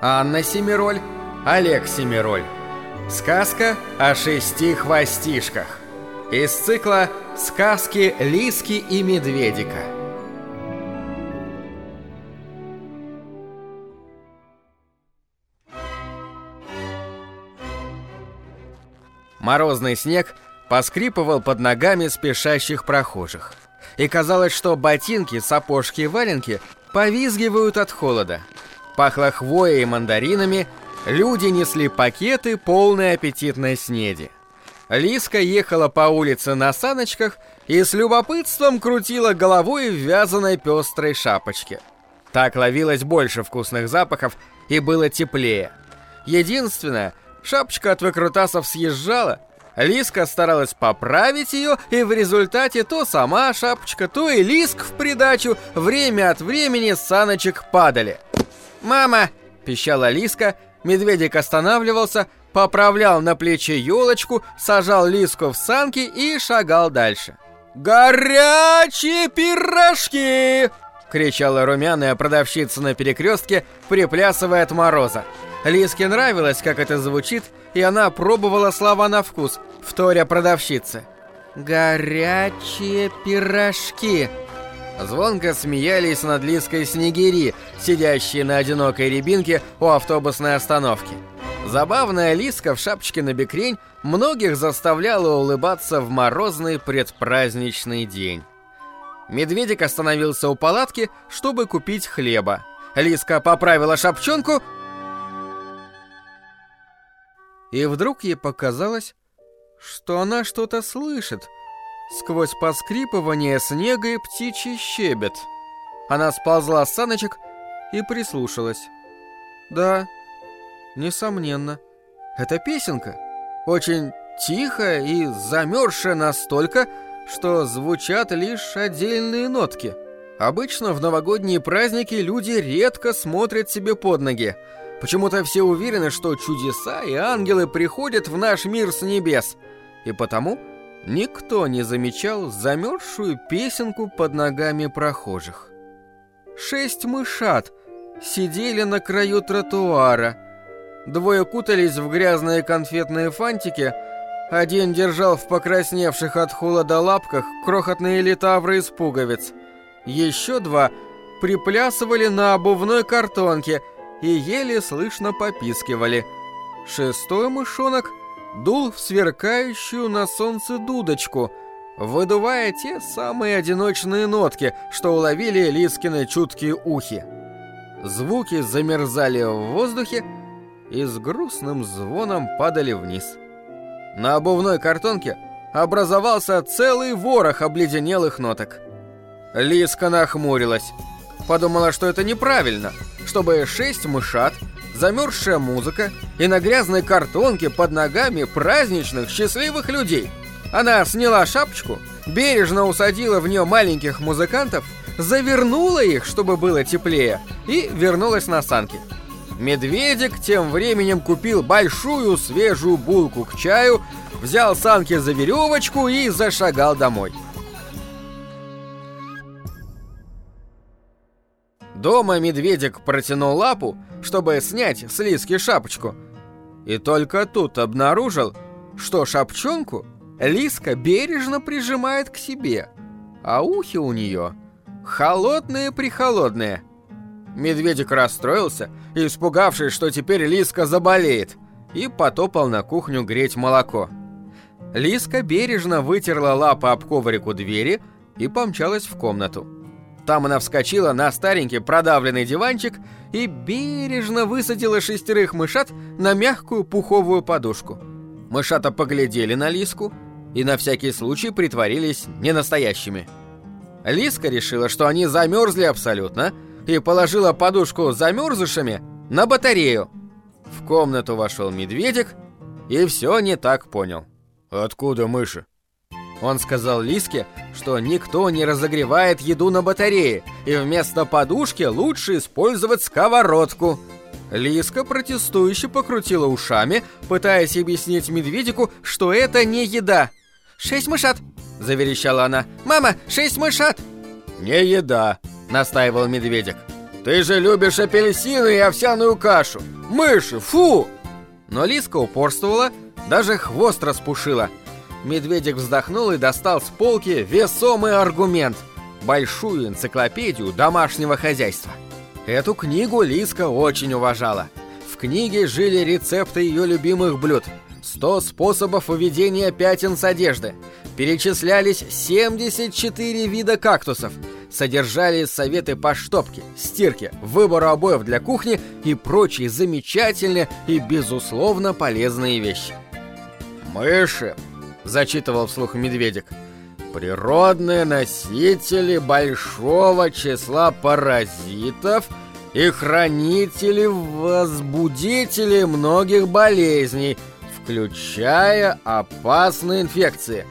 Анна Семироль, Олег Семироль. Сказка о шести хвостишках. Из цикла «Сказки Лиски и Медведика». Морозный снег поскрипывал под ногами спешащих прохожих. И казалось, что ботинки, сапожки и валенки повизгивают от холода. Пахло хвоей и мандаринами, люди несли пакеты, полные аппетитной снеди. Лиска ехала по улице на саночках и с любопытством крутила головой в вязаной пестрой шапочке. Так ловилось больше вкусных запахов и было теплее. Единственное, шапочка от выкрутасов съезжала, Лиска старалась поправить ее, и в результате то сама шапочка, то и Лиск в придачу время от времени с саночек падали. «Мама!» – пищала Лиска, медведик останавливался, поправлял на плече елочку, сажал Лиску в санки и шагал дальше. «Горячие пирожки!» — кричала румяная продавщица на перекрестке, приплясывая от мороза. Лиске нравилось, как это звучит, и она пробовала слова на вкус, вторя продавщице. «Горячие пирожки!» Звонко смеялись над Лиской снегири, сидящие на одинокой рябинке у автобусной остановки. Забавная Лиска в шапочке на бекрень многих заставляла улыбаться в морозный предпраздничный день. Медведик остановился у палатки, чтобы купить хлеба. Лиска поправила шапчонку, и вдруг ей показалось, что она что-то слышит сквозь поскрипывание снега и птичий щебет. Она сползла с саночек и прислушалась. Да, несомненно, это песенка. Очень тихая и замерзшая настолько, что звучат лишь отдельные нотки. Обычно в новогодние праздники люди редко смотрят себе под ноги. Почему-то все уверены, что чудеса и ангелы приходят в наш мир с небес. И потому никто не замечал замерзшую песенку под ногами прохожих. Шесть мышат сидели на краю тротуара. Двое кутались в грязные конфетные фантики, один держал в покрасневших от холода лапках крохотные литавры из пуговиц. Еще два приплясывали на обувной картонке – и еле слышно попискивали. Шестой мышонок дул в сверкающую на солнце дудочку, выдувая те самые одиночные нотки, что уловили Лискины чуткие ухи. Звуки замерзали в воздухе и с грустным звоном падали вниз. На обувной картонке образовался целый ворох обледенелых ноток. Лиска нахмурилась. Подумала, что это неправильно — чтобы шесть мышат, замерзшая музыка и на грязной картонке под ногами праздничных счастливых людей. Она сняла шапочку, бережно усадила в нее маленьких музыкантов, завернула их, чтобы было теплее, и вернулась на санки. Медведик тем временем купил большую свежую булку к чаю, взял санки за веревочку и зашагал домой. Дома медведик протянул лапу, чтобы снять с Лиски шапочку. И только тут обнаружил, что шапчонку Лиска бережно прижимает к себе, а ухи у нее холодные-прихолодные. Медведик расстроился, испугавшись, что теперь Лиска заболеет, и потопал на кухню греть молоко. Лиска бережно вытерла лапы об коврику двери и помчалась в комнату. Там она вскочила на старенький продавленный диванчик и бережно высадила шестерых мышат на мягкую пуховую подушку. Мышата поглядели на Лиску и на всякий случай притворились ненастоящими. Лиска решила, что они замерзли абсолютно, и положила подушку с замерзшими на батарею. В комнату вошел медведик и все не так понял. «Откуда мыши?» Он сказал Лиске, что никто не разогревает еду на батарее, и вместо подушки лучше использовать сковородку. Лиска протестующе покрутила ушами, пытаясь объяснить медведику, что это не еда. «Шесть мышат!» – заверещала она. «Мама, шесть мышат!» «Не еда!» – настаивал медведик. Ты же любишь апельсины и овсяную кашу! Мыши, фу!» Но Лиска упорствовала, даже хвост распушила. Медведик вздохнул и достал с полки весомый аргумент – большую энциклопедию домашнего хозяйства. Эту книгу Лиска очень уважала. В книге жили рецепты ее любимых блюд – 100 способов выведения пятен с одежды. Перечислялись 74 вида кактусов. Содержались советы по штопке, стирке, выбору обоев для кухни и прочие замечательные и, безусловно, полезные вещи. «Мыши», — зачитывал вслух медведик, — «природные носители большого числа паразитов и хранители-возбудители многих болезней, включая опасные инфекции,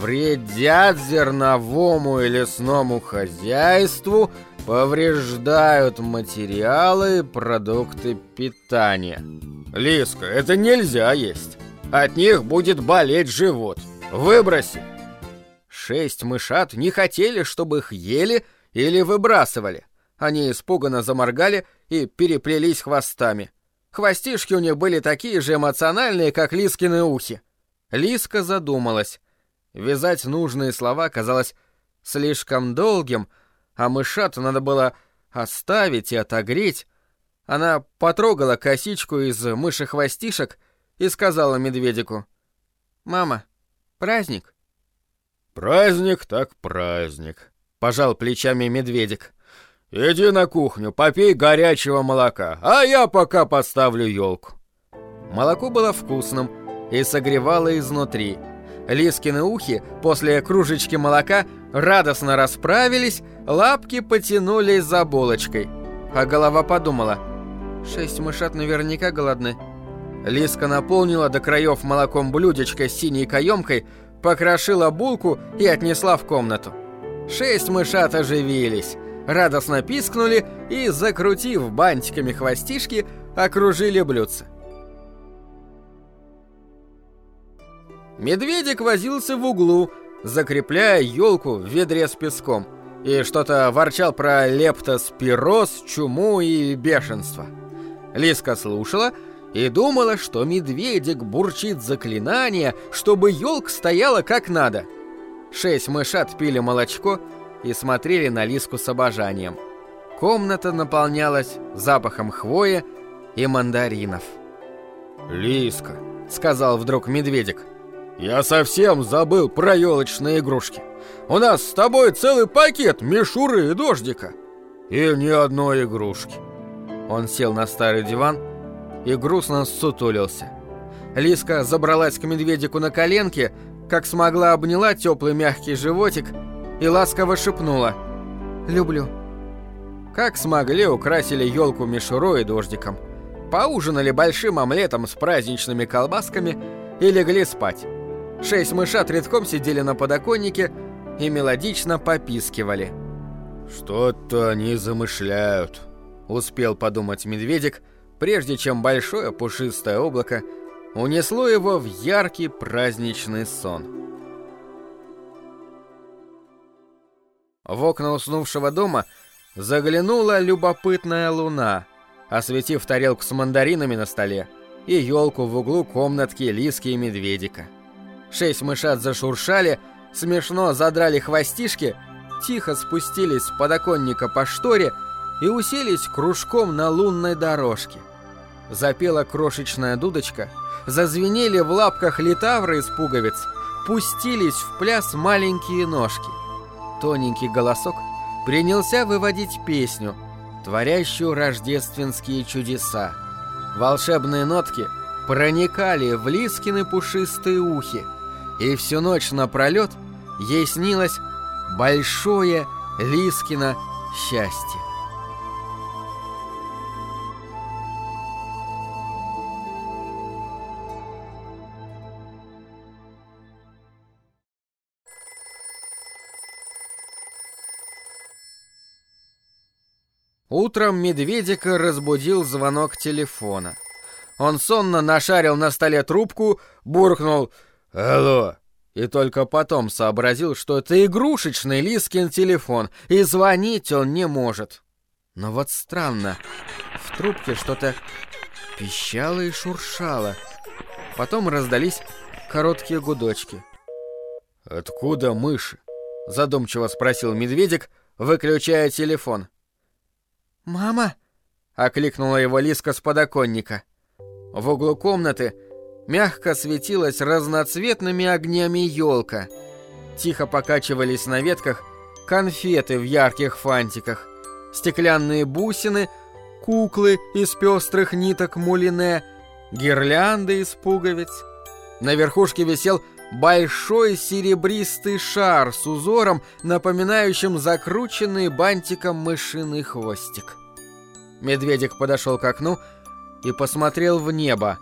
вредят зерновому и лесному хозяйству, повреждают материалы и продукты питания. Лиска, это нельзя есть. От них будет болеть живот. Выброси. Шесть мышат не хотели, чтобы их ели или выбрасывали. Они испуганно заморгали и переплелись хвостами. Хвостишки у них были такие же эмоциональные, как Лискины ухи. Лиска задумалась. Вязать нужные слова казалось слишком долгим, а мышату надо было оставить и отогреть. Она потрогала косичку из мыши хвостишек и сказала медведику. «Мама, праздник?» «Праздник так праздник», — пожал плечами медведик. «Иди на кухню, попей горячего молока, а я пока поставлю елку». Молоко было вкусным и согревало изнутри. Лискины ухи после кружечки молока радостно расправились, лапки потянулись за булочкой. А голова подумала, «Шесть мышат наверняка голодны». Лиска наполнила до краев молоком блюдечко с синей каемкой, покрошила булку и отнесла в комнату. Шесть мышат оживились радостно пискнули и, закрутив бантиками хвостишки, окружили блюдце. Медведик возился в углу, закрепляя елку в ведре с песком, и что-то ворчал про лептоспироз, чуму и бешенство. Лиска слушала и думала, что медведик бурчит заклинание, чтобы елка стояла как надо. Шесть мышат пили молочко, и смотрели на Лиску с обожанием. Комната наполнялась запахом хвои и мандаринов. «Лиска», — сказал вдруг медведик, — «я совсем забыл про елочные игрушки. У нас с тобой целый пакет мишуры и дождика. И ни одной игрушки». Он сел на старый диван и грустно сутулился. Лиска забралась к медведику на коленки, как смогла обняла теплый мягкий животик и ласково шепнула «Люблю». Как смогли, украсили елку мишурой и дождиком. Поужинали большим омлетом с праздничными колбасками и легли спать. Шесть мышат редком сидели на подоконнике и мелодично попискивали. «Что-то они замышляют», — успел подумать медведик, прежде чем большое пушистое облако унесло его в яркий праздничный сон. В окна уснувшего дома заглянула любопытная луна, осветив тарелку с мандаринами на столе и елку в углу комнатки Лиски и Медведика. Шесть мышат зашуршали, смешно задрали хвостишки, тихо спустились с подоконника по шторе и уселись кружком на лунной дорожке. Запела крошечная дудочка, зазвенели в лапках литавры из пуговиц, пустились в пляс маленькие ножки — тоненький голосок принялся выводить песню, творящую рождественские чудеса. Волшебные нотки проникали в Лискины пушистые ухи, и всю ночь напролет ей снилось большое Лискино счастье. Утром медведика разбудил звонок телефона. Он сонно нашарил на столе трубку, буркнул «Алло!» и только потом сообразил, что это игрушечный Лискин телефон, и звонить он не может. Но вот странно, в трубке что-то пищало и шуршало. Потом раздались короткие гудочки. «Откуда мыши?» — задумчиво спросил медведик, выключая телефон. «Мама!» — окликнула его Лиска с подоконника. В углу комнаты мягко светилась разноцветными огнями елка. Тихо покачивались на ветках конфеты в ярких фантиках, стеклянные бусины, куклы из пестрых ниток мулине, гирлянды из пуговиц. На верхушке висел большой серебристый шар с узором, напоминающим закрученный бантиком мышиный хвостик. Медведик подошел к окну и посмотрел в небо,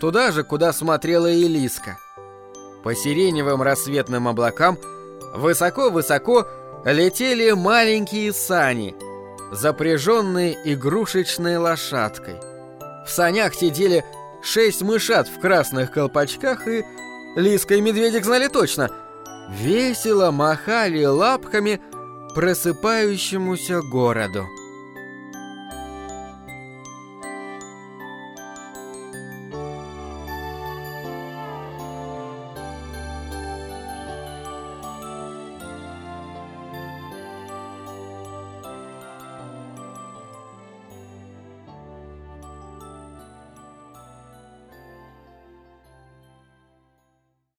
туда же, куда смотрела и Лиска. По сиреневым рассветным облакам высоко-высоко летели маленькие сани, запряженные игрушечной лошадкой. В санях сидели шесть мышат в красных колпачках и... Лиска и Медведик знали точно. Весело махали лапками просыпающемуся городу.